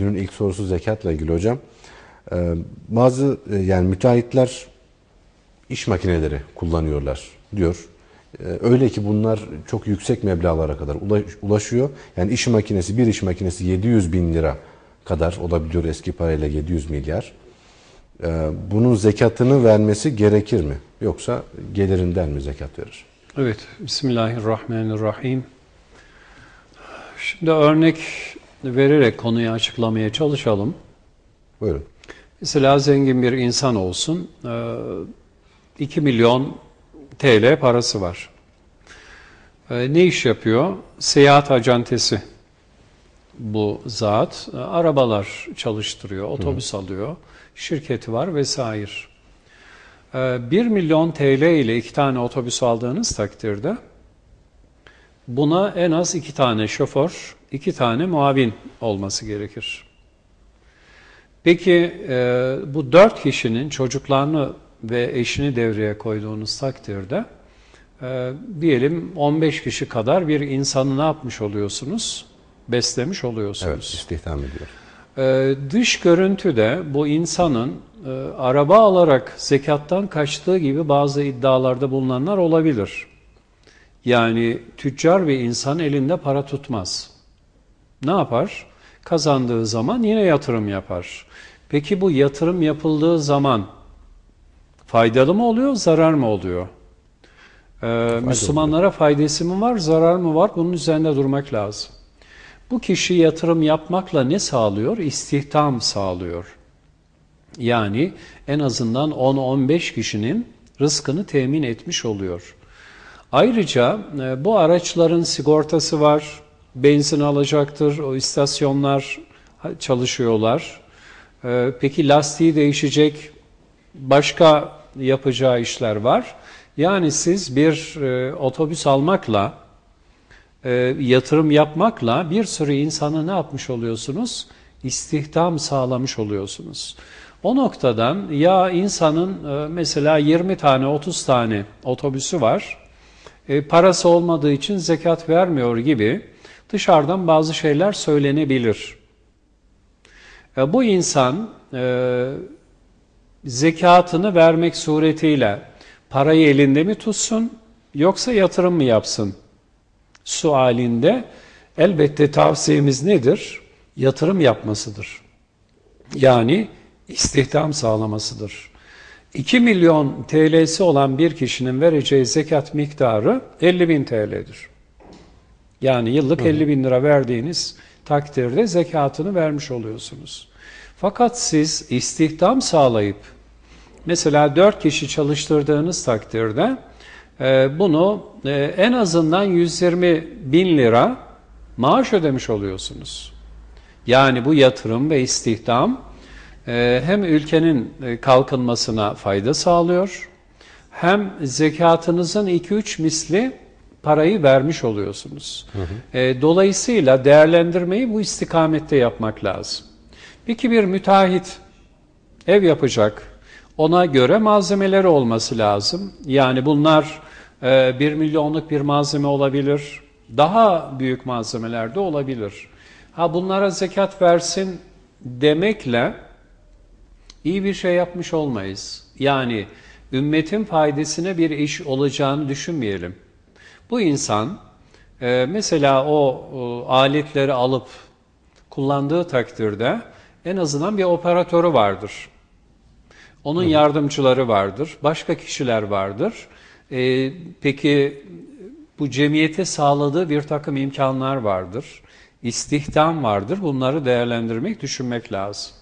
günün ilk sorusu zekatla ilgili hocam. Ee, bazı e, yani müteahhitler iş makineleri kullanıyorlar diyor. Ee, öyle ki bunlar çok yüksek meblağlara kadar ulaşıyor. Yani iş makinesi, bir iş makinesi 700 bin lira kadar olabiliyor eski parayla 700 milyar. Ee, bunun zekatını vermesi gerekir mi? Yoksa gelirinden mi zekat verir? Evet, Bismillahirrahmanirrahim. Şimdi örnek vererek konuyu açıklamaya çalışalım. Buyurun. Mesela zengin bir insan olsun, 2 ee, milyon TL parası var. Ee, ne iş yapıyor? Seyahat acentesi bu zat. Arabalar çalıştırıyor, otobüs Hı. alıyor, şirketi var vesaire. 1 milyon TL ile iki tane otobüs aldığınız takdirde buna en az iki tane şoför, iki tane muavin olması gerekir. Peki e, bu dört kişinin çocuklarını ve eşini devreye koyduğunuz takdirde e, diyelim 15 kişi kadar bir insanı ne yapmış oluyorsunuz? Beslemiş oluyorsunuz. Evet, istihdam ediyor. E, dış görüntüde bu insanın e, araba alarak zekattan kaçtığı gibi bazı iddialarda bulunanlar olabilir. Yani tüccar bir insan elinde para tutmaz. Ne yapar? Kazandığı zaman yine yatırım yapar. Peki bu yatırım yapıldığı zaman faydalı mı oluyor, zarar mı oluyor? Ee, Müslümanlara faydası mı var, zarar mı var? Bunun üzerinde durmak lazım. Bu kişi yatırım yapmakla ne sağlıyor? İstihdam sağlıyor. Yani en azından 10-15 kişinin rızkını temin etmiş oluyor. Ayrıca e, bu araçların sigortası var, benzin alacaktır, o istasyonlar çalışıyorlar. E, peki lastiği değişecek, başka yapacağı işler var. Yani siz bir e, otobüs almakla, yatırım yapmakla bir sürü insanı ne yapmış oluyorsunuz? İstihdam sağlamış oluyorsunuz. O noktadan ya insanın e, mesela 20 tane 30 tane otobüsü var, e, parası olmadığı için zekat vermiyor gibi dışarıdan bazı şeyler söylenebilir. E, bu insan zekatını vermek suretiyle parayı elinde mi tutsun yoksa yatırım mı yapsın? Sualinde elbette tavsiyemiz nedir? Yatırım yapmasıdır. Yani istihdam sağlamasıdır. 2 milyon TL'si olan bir kişinin vereceği zekat miktarı 50 bin TL'dir. Yani yıllık 50 bin lira verdiğiniz takdirde zekatını vermiş oluyorsunuz. Fakat siz istihdam sağlayıp mesela 4 kişi çalıştırdığınız takdirde e, bunu e, en azından 120 bin lira maaş ödemiş oluyorsunuz. Yani bu yatırım ve istihdam ee, hem ülkenin e, kalkınmasına fayda sağlıyor, hem zekatınızın 2-3 misli parayı vermiş oluyorsunuz. Hı hı. Ee, dolayısıyla değerlendirmeyi bu istikamette yapmak lazım. Peki bir müteahhit ev yapacak, ona göre malzemeleri olması lazım. Yani bunlar e, bir milyonluk bir malzeme olabilir, daha büyük malzemeler de olabilir. Ha bunlara zekat versin demekle iyi bir şey yapmış olmayız. Yani ümmetin faydasına bir iş olacağını düşünmeyelim. Bu insan e, mesela o, o aletleri alıp kullandığı takdirde en azından bir operatörü vardır. Onun Hı. yardımcıları vardır, başka kişiler vardır. E, peki bu cemiyete sağladığı bir takım imkanlar vardır. İstihdam vardır. Bunları değerlendirmek, düşünmek lazım.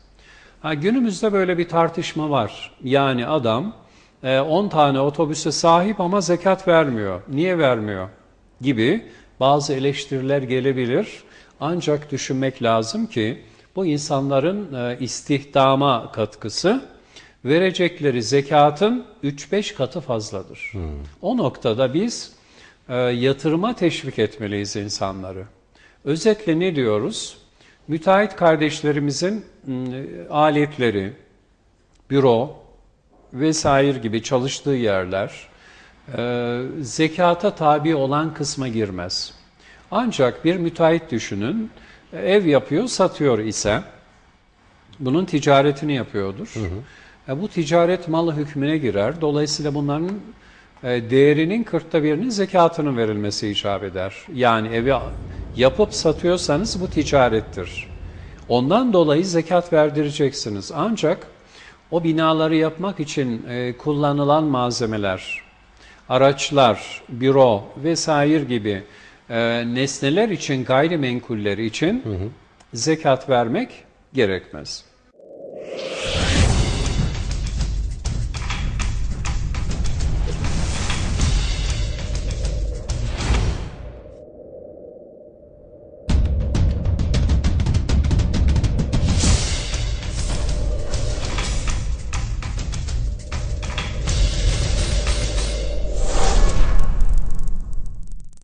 Ha, günümüzde böyle bir tartışma var. Yani adam 10 e, tane otobüse sahip ama zekat vermiyor. Niye vermiyor? Gibi bazı eleştiriler gelebilir. Ancak düşünmek lazım ki bu insanların e, istihdama katkısı verecekleri zekatın 3-5 katı fazladır. Hmm. O noktada biz e, yatırıma teşvik etmeliyiz insanları. Özetle ne diyoruz? müteahhit kardeşlerimizin ıı, aletleri, büro vesaire gibi çalıştığı yerler e, zekata tabi olan kısma girmez. Ancak bir müteahhit düşünün, ev yapıyor, satıyor ise bunun ticaretini yapıyordur. E, bu ticaret malı hükmüne girer. Dolayısıyla bunların e, değerinin kırkta birinin zekatının verilmesi icap eder. Yani evi yapıp satıyorsanız bu ticarettir. Ondan dolayı zekat verdireceksiniz. Ancak o binaları yapmak için e, kullanılan malzemeler, araçlar, büro vesaire gibi e, nesneler için, gayrimenkulleri için zekat vermek gerekmez.